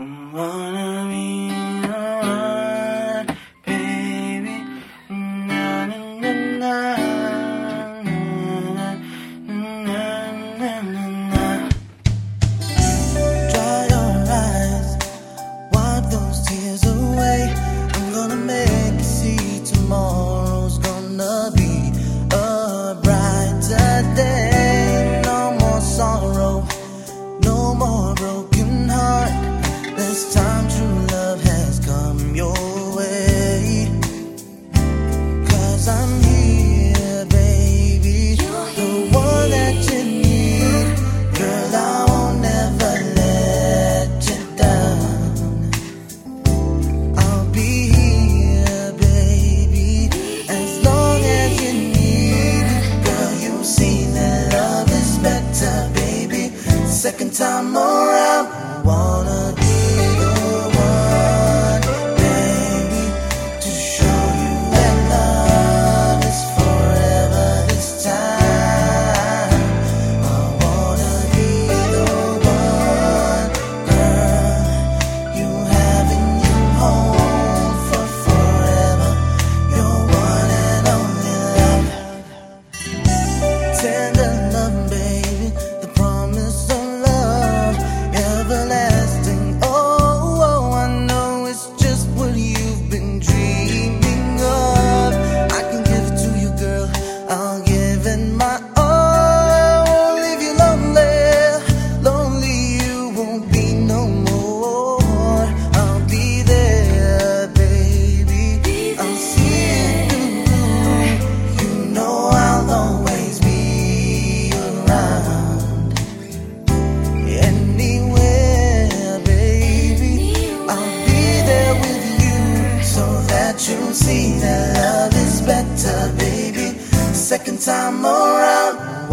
Wanna time Second time around,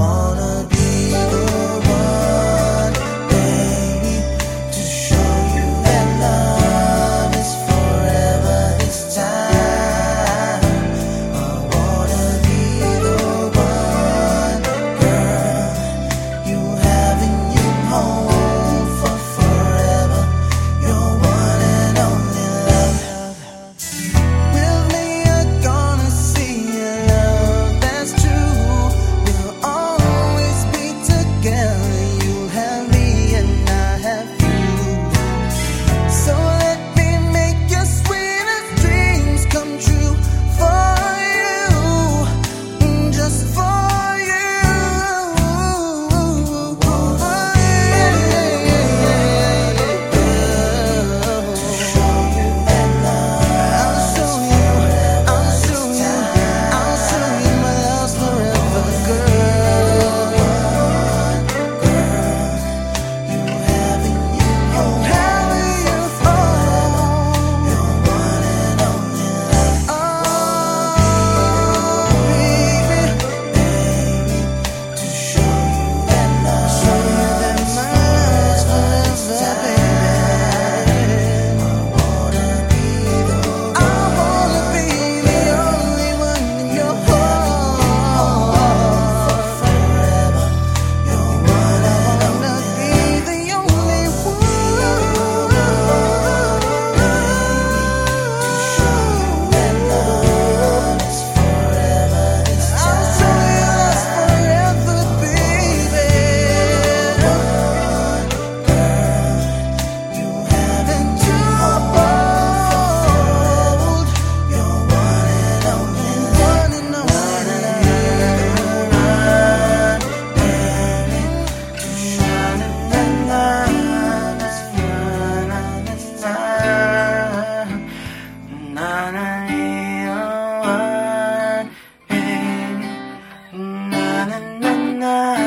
na